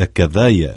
هكذايا